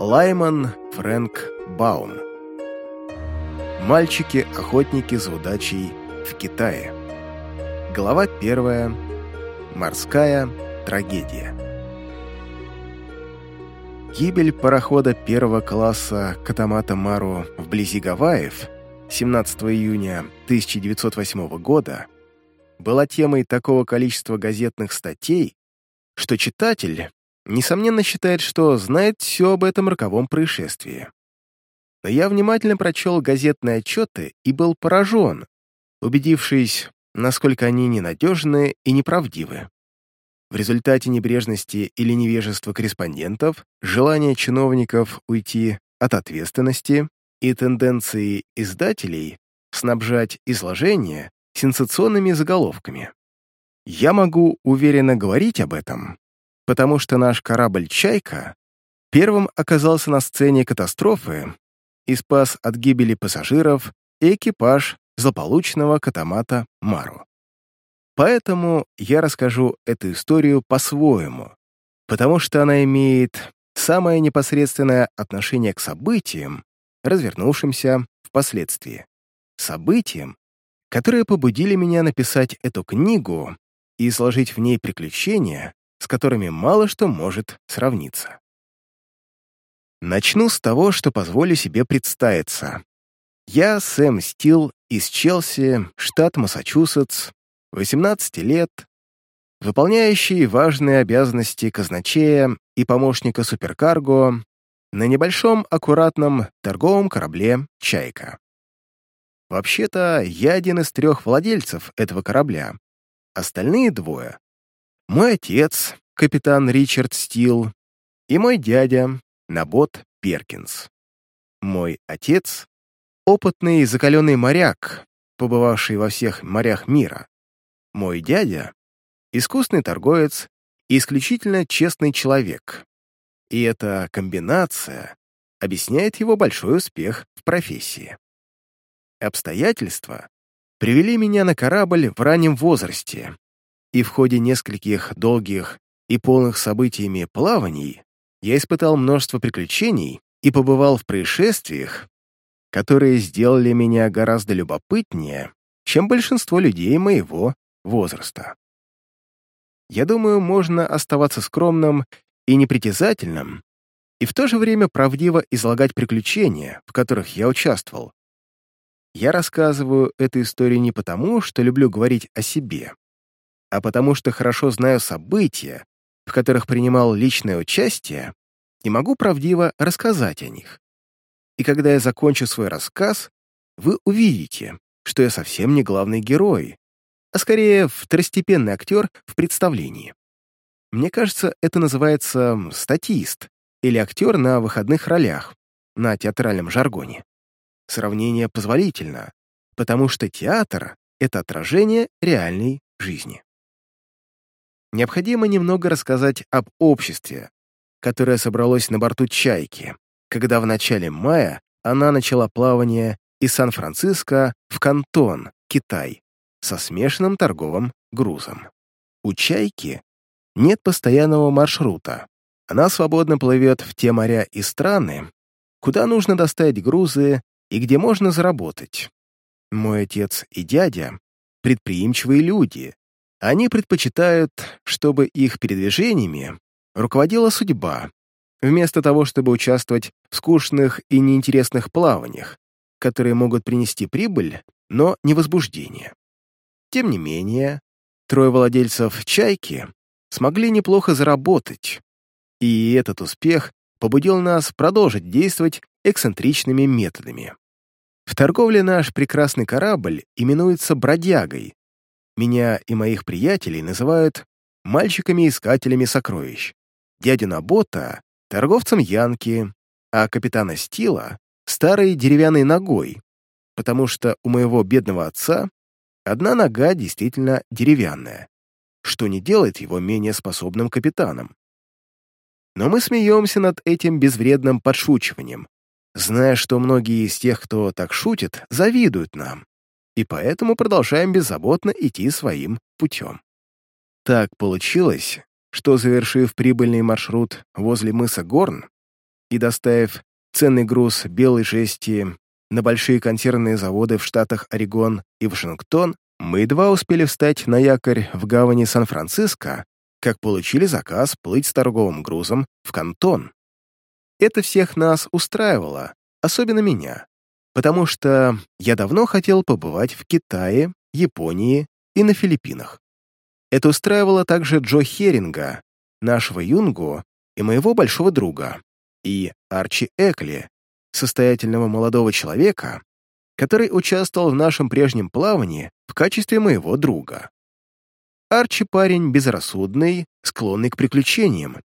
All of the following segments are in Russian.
Лайман Фрэнк Баум. Мальчики-охотники за удачей в Китае. Глава первая. Морская трагедия. Гибель парохода первого класса Катамата Мару вблизи Гавайев 17 июня 1908 года была темой такого количества газетных статей, что читатель, несомненно, считает, что знает все об этом роковом происшествии. Но я внимательно прочел газетные отчеты и был поражен, убедившись, насколько они ненадежны и неправдивы. В результате небрежности или невежества корреспондентов, желания чиновников уйти от ответственности и тенденции издателей снабжать изложение сенсационными заголовками. Я могу уверенно говорить об этом, потому что наш корабль «Чайка» первым оказался на сцене катастрофы и спас от гибели пассажиров и экипаж злополучного катамата Мару. Поэтому я расскажу эту историю по-своему, потому что она имеет самое непосредственное отношение к событиям, развернувшимся впоследствии. Событиям, которые побудили меня написать эту книгу и изложить в ней приключения, с которыми мало что может сравниться. Начну с того, что позволю себе представиться. Я Сэм Стил из Челси, штат Массачусетс, 18 лет, выполняющий важные обязанности казначея и помощника суперкарго на небольшом аккуратном торговом корабле «Чайка». Вообще-то, я один из трех владельцев этого корабля. Остальные двое — мой отец, капитан Ричард Стил, и мой дядя, Набот Перкинс. Мой отец — опытный закаленный моряк, побывавший во всех морях мира. Мой дядя — искусный торговец и исключительно честный человек. И эта комбинация объясняет его большой успех в профессии. Обстоятельства привели меня на корабль в раннем возрасте, и в ходе нескольких долгих и полных событиями плаваний я испытал множество приключений и побывал в происшествиях, которые сделали меня гораздо любопытнее, чем большинство людей моего возраста. Я думаю, можно оставаться скромным и непритязательным, и в то же время правдиво излагать приключения, в которых я участвовал, я рассказываю эту историю не потому, что люблю говорить о себе, а потому что хорошо знаю события, в которых принимал личное участие, и могу правдиво рассказать о них. И когда я закончу свой рассказ, вы увидите, что я совсем не главный герой, а скорее второстепенный актер в представлении. Мне кажется, это называется статист или актер на выходных ролях на театральном жаргоне. Сравнение позволительно, потому что театр — это отражение реальной жизни. Необходимо немного рассказать об обществе, которое собралось на борту «Чайки», когда в начале мая она начала плавание из Сан-Франциско в Кантон, Китай, со смешанным торговым грузом. У «Чайки» нет постоянного маршрута. Она свободно плывет в те моря и страны, куда нужно доставить грузы и где можно заработать. Мой отец и дядя — предприимчивые люди. Они предпочитают, чтобы их передвижениями руководила судьба, вместо того, чтобы участвовать в скучных и неинтересных плаваниях, которые могут принести прибыль, но не возбуждение. Тем не менее, трое владельцев «Чайки» смогли неплохо заработать, и этот успех побудил нас продолжить действовать эксцентричными методами. В торговле наш прекрасный корабль именуется «бродягой». Меня и моих приятелей называют мальчиками-искателями сокровищ. Дядю Набота — торговцем Янки, а капитана Стила — старой деревянной ногой, потому что у моего бедного отца одна нога действительно деревянная, что не делает его менее способным капитаном. Но мы смеемся над этим безвредным подшучиванием, зная, что многие из тех, кто так шутит, завидуют нам, и поэтому продолжаем беззаботно идти своим путем. Так получилось, что, завершив прибыльный маршрут возле мыса Горн, и доставив ценный груз белой жести на большие консервные заводы в штатах Орегон и Вашингтон, мы едва успели встать на якорь в гавани Сан-Франциско, как получили заказ плыть с торговым грузом в Кантон. Это всех нас устраивало, особенно меня, потому что я давно хотел побывать в Китае, Японии и на Филиппинах. Это устраивало также Джо Херинга, нашего юнгу и моего большого друга, и Арчи Экли, состоятельного молодого человека, который участвовал в нашем прежнем плавании в качестве моего друга. Арчи парень безрассудный, склонный к приключениям,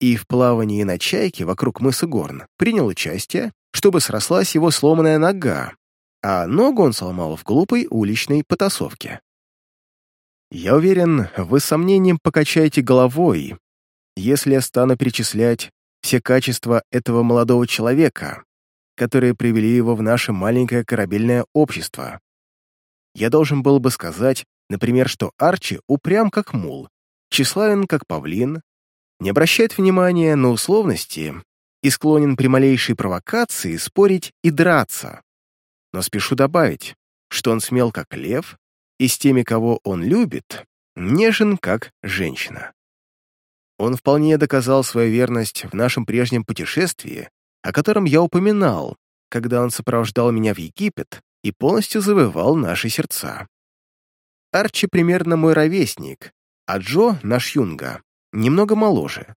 и в плавании на чайке вокруг мыса Горн принял участие, чтобы срослась его сломанная нога, а ногу он сломал в глупой уличной потасовке. Я уверен, вы с сомнением покачаете головой, если я стану перечислять все качества этого молодого человека, которые привели его в наше маленькое корабельное общество. Я должен был бы сказать, например, что Арчи упрям как мул, тщеславен как павлин, не обращает внимания на условности и склонен при малейшей провокации спорить и драться. Но спешу добавить, что он смел как лев и с теми, кого он любит, нежен как женщина. Он вполне доказал свою верность в нашем прежнем путешествии, о котором я упоминал, когда он сопровождал меня в Египет и полностью завоевал наши сердца. Арчи примерно мой ровесник, а Джо, наш юнга, немного моложе.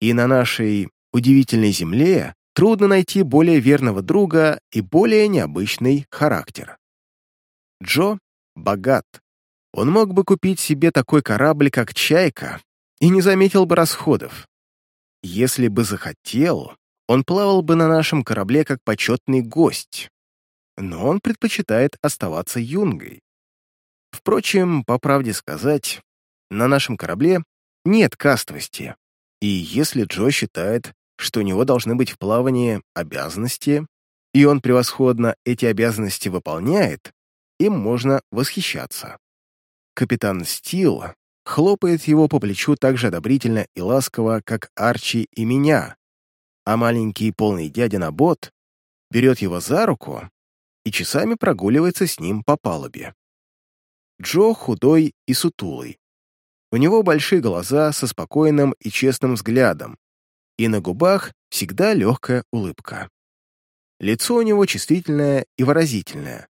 И на нашей удивительной земле трудно найти более верного друга и более необычный характер. Джо богат. Он мог бы купить себе такой корабль, как «Чайка», и не заметил бы расходов. Если бы захотел, он плавал бы на нашем корабле как почетный гость, но он предпочитает оставаться юнгой. Впрочем, по правде сказать, на нашем корабле нет кастовости, и если Джо считает, что у него должны быть в плавании обязанности, и он превосходно эти обязанности выполняет, им можно восхищаться. Капитан Стил хлопает его по плечу так же одобрительно и ласково, как Арчи и меня, а маленький полный дядя Набот берет его за руку и часами прогуливается с ним по палубе. Джо худой и сутулый. У него большие глаза со спокойным и честным взглядом, и на губах всегда легкая улыбка. Лицо у него чувствительное и выразительное,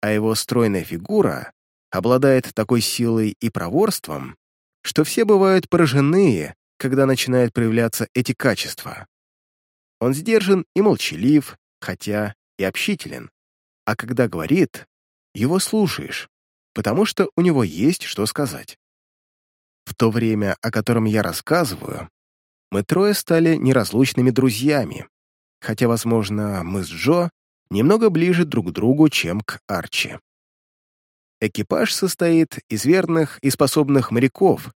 а его стройная фигура обладает такой силой и проворством, что все бывают поражены, когда начинают проявляться эти качества. Он сдержан и молчалив, хотя и общителен, а когда говорит, его слушаешь, потому что у него есть что сказать. В то время, о котором я рассказываю, мы трое стали неразлучными друзьями, хотя, возможно, мы с Джо немного ближе друг к другу, чем к Арчи. Экипаж состоит из верных и способных моряков,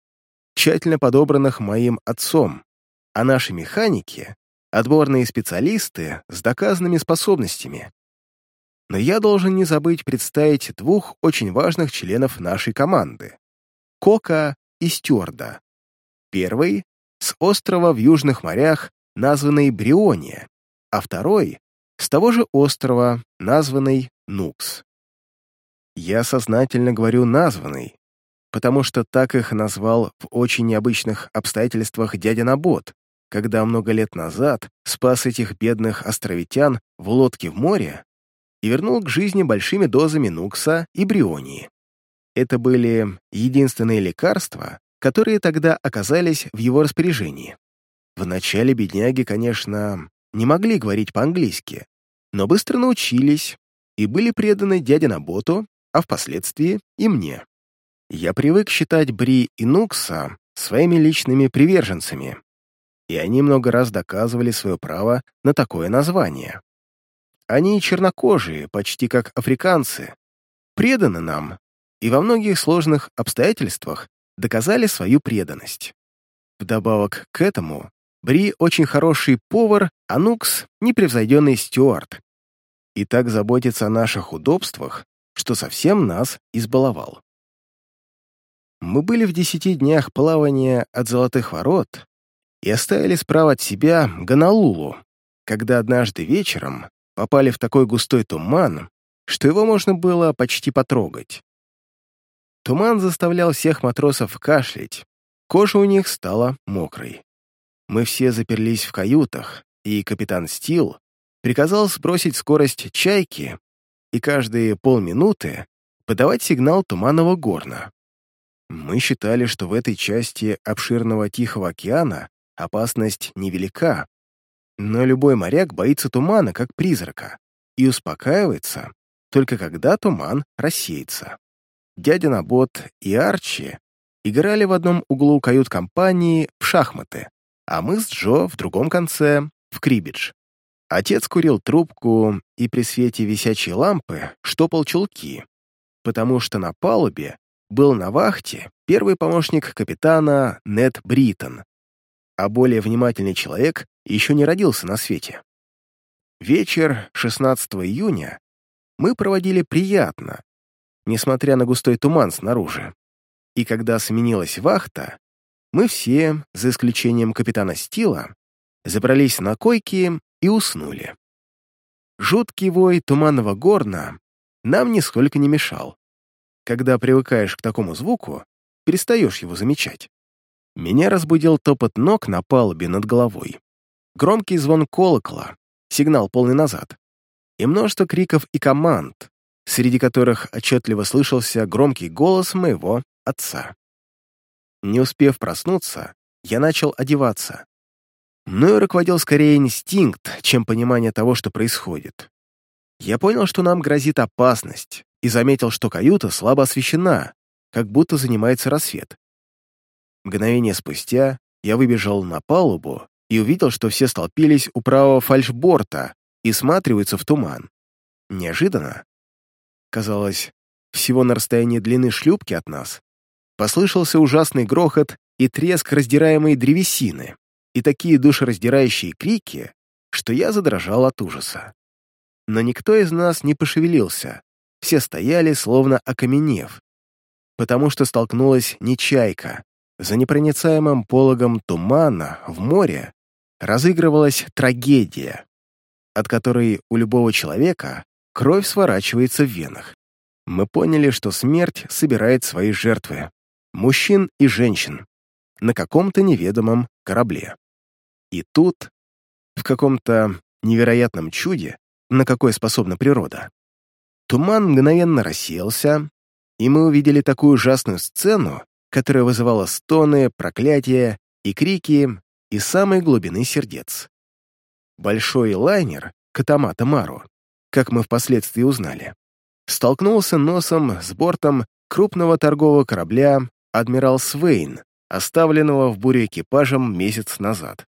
тщательно подобранных моим отцом, а наши механики — отборные специалисты с доказанными способностями. Но я должен не забыть представить двух очень важных членов нашей команды — Кока и Стюарда. Первый — с острова в южных морях, названный Бриония, а второй — с того же острова, названный Нукс. Я сознательно говорю «названный», потому что так их назвал в очень необычных обстоятельствах дядя Набот, когда много лет назад спас этих бедных островитян в лодке в море и вернул к жизни большими дозами нукса и брионии. Это были единственные лекарства, которые тогда оказались в его распоряжении. Вначале бедняги, конечно, не могли говорить по-английски, но быстро научились и были преданы дяде Наботу а впоследствии и мне. Я привык считать Бри и Нукса своими личными приверженцами, и они много раз доказывали свое право на такое название. Они чернокожие, почти как африканцы, преданы нам и во многих сложных обстоятельствах доказали свою преданность. Вдобавок к этому, Бри очень хороший повар, а Нукс — непревзойденный стюард. И так заботится о наших удобствах, что совсем нас избаловал. Мы были в десяти днях плавания от Золотых Ворот и оставили справа от себя Ганалулу, когда однажды вечером попали в такой густой туман, что его можно было почти потрогать. Туман заставлял всех матросов кашлять, кожа у них стала мокрой. Мы все заперлись в каютах, и капитан Стил приказал сбросить скорость чайки и каждые полминуты подавать сигнал туманного горна. Мы считали, что в этой части обширного Тихого океана опасность невелика, но любой моряк боится тумана, как призрака, и успокаивается только когда туман рассеется. Дядя Набот и Арчи играли в одном углу кают-компании в шахматы, а мы с Джо в другом конце — в крибидж. Отец курил трубку и при свете висячей лампы штопал чулки, потому что на палубе был на вахте первый помощник капитана Нед Бриттон, а более внимательный человек еще не родился на свете. Вечер 16 июня мы проводили приятно, несмотря на густой туман снаружи. И когда сменилась вахта, мы все, за исключением капитана Стила, забрались на койки и уснули. Жуткий вой туманного горна нам нисколько не мешал. Когда привыкаешь к такому звуку, перестаешь его замечать. Меня разбудил топот ног на палубе над головой. Громкий звон колокола, сигнал полный назад, и множество криков и команд, среди которых отчетливо слышался громкий голос моего отца. Не успев проснуться, я начал одеваться. Мною руководил скорее инстинкт, чем понимание того, что происходит. Я понял, что нам грозит опасность, и заметил, что каюта слабо освещена, как будто занимается рассвет. Мгновение спустя я выбежал на палубу и увидел, что все столпились у правого фальшборта и сматриваются в туман. Неожиданно, казалось, всего на расстоянии длины шлюпки от нас, послышался ужасный грохот и треск раздираемой древесины и такие душераздирающие крики, что я задрожал от ужаса. Но никто из нас не пошевелился, все стояли, словно окаменев, потому что столкнулась не чайка. За непроницаемым пологом тумана в море разыгрывалась трагедия, от которой у любого человека кровь сворачивается в венах. Мы поняли, что смерть собирает свои жертвы, мужчин и женщин, на каком-то неведомом корабле. И тут, в каком-то невероятном чуде, на какое способна природа, туман мгновенно рассеялся, и мы увидели такую ужасную сцену, которая вызывала стоны, проклятия и крики из самой глубины сердец. Большой лайнер Катамата Мару, как мы впоследствии узнали, столкнулся носом с бортом крупного торгового корабля «Адмирал Свейн», оставленного в буре экипажем месяц назад.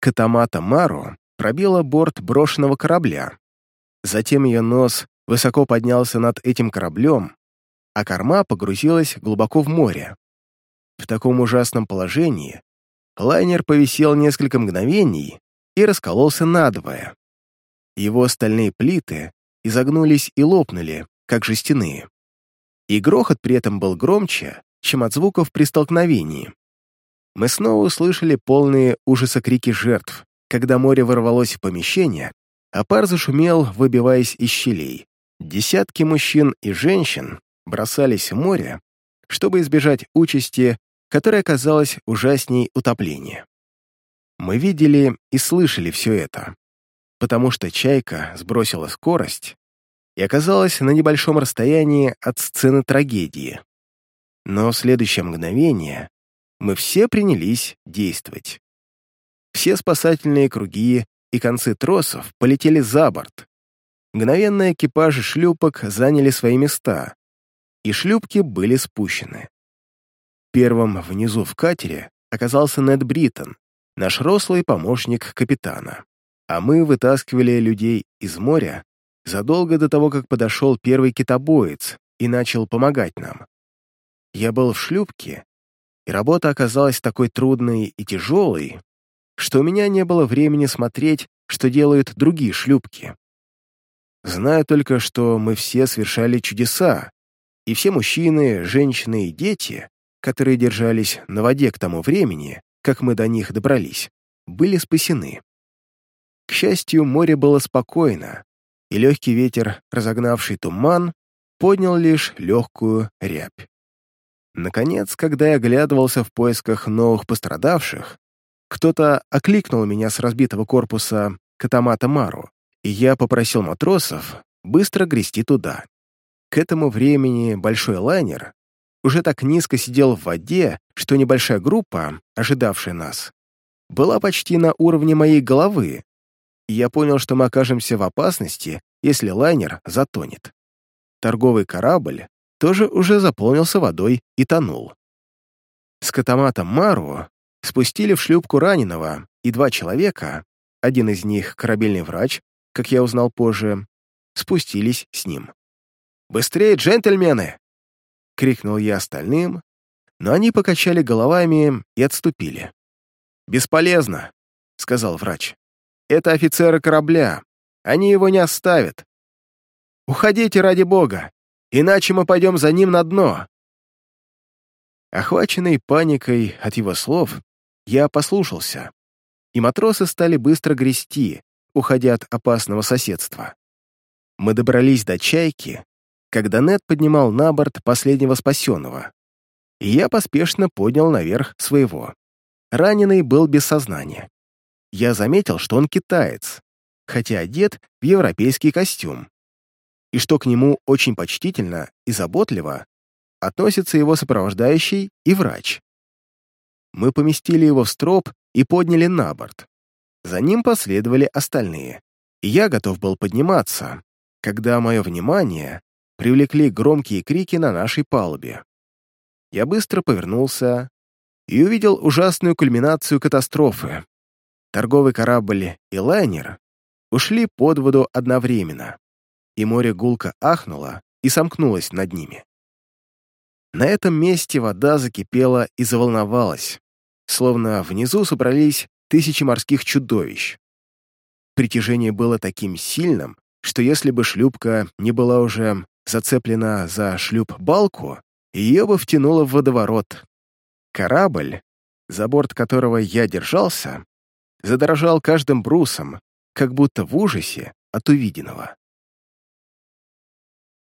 Катамата Мару пробила борт брошенного корабля. Затем ее нос высоко поднялся над этим кораблем, а корма погрузилась глубоко в море. В таком ужасном положении лайнер повисел несколько мгновений и раскололся надвое. Его стальные плиты изогнулись и лопнули, как жестяные. И грохот при этом был громче, чем от звуков при столкновении мы снова услышали полные ужаса крики жертв, когда море ворвалось в помещение, а пар зашумел, выбиваясь из щелей. Десятки мужчин и женщин бросались в море, чтобы избежать участи, которая казалась ужасней утопления. Мы видели и слышали все это, потому что «Чайка» сбросила скорость и оказалась на небольшом расстоянии от сцены трагедии. Но в следующее мгновение мы все принялись действовать. Все спасательные круги и концы тросов полетели за борт. Мгновенно экипажи шлюпок заняли свои места, и шлюпки были спущены. Первым внизу в катере оказался Нед Бриттон, наш рослый помощник капитана. А мы вытаскивали людей из моря задолго до того, как подошел первый китобоец и начал помогать нам. Я был в шлюпке и работа оказалась такой трудной и тяжелой, что у меня не было времени смотреть, что делают другие шлюпки. Знаю только, что мы все совершали чудеса, и все мужчины, женщины и дети, которые держались на воде к тому времени, как мы до них добрались, были спасены. К счастью, море было спокойно, и легкий ветер, разогнавший туман, поднял лишь легкую рябь. Наконец, когда я оглядывался в поисках новых пострадавших, кто-то окликнул меня с разбитого корпуса катамата Мару, и я попросил матросов быстро грести туда. К этому времени большой лайнер уже так низко сидел в воде, что небольшая группа, ожидавшая нас, была почти на уровне моей головы, и я понял, что мы окажемся в опасности, если лайнер затонет. Торговый корабль тоже уже заполнился водой и тонул. С катаматом Мару спустили в шлюпку раненого, и два человека, один из них корабельный врач, как я узнал позже, спустились с ним. «Быстрее, джентльмены!» — крикнул я остальным, но они покачали головами и отступили. «Бесполезно», — сказал врач. «Это офицеры корабля. Они его не оставят. Уходите ради бога, иначе мы пойдем за ним на дно». Охваченный паникой от его слов, я послушался, и матросы стали быстро грести, уходя от опасного соседства. Мы добрались до «Чайки», когда Нед поднимал на борт последнего спасенного, и я поспешно поднял наверх своего. Раненый был без сознания. Я заметил, что он китаец, хотя одет в европейский костюм, и что к нему очень почтительно и заботливо относится его сопровождающий и врач. Мы поместили его в строп и подняли на борт. За ним последовали остальные, и я готов был подниматься, когда мое внимание привлекли громкие крики на нашей палубе. Я быстро повернулся и увидел ужасную кульминацию катастрофы. Торговый корабль и лайнер ушли под воду одновременно, и море гулко ахнуло и сомкнулось над ними. На этом месте вода закипела и заволновалась, словно внизу собрались тысячи морских чудовищ. Притяжение было таким сильным, что если бы шлюпка не была уже зацеплена за шлюп-балку, ее бы втянуло в водоворот. Корабль, за борт которого я держался, задрожал каждым брусом, как будто в ужасе от увиденного.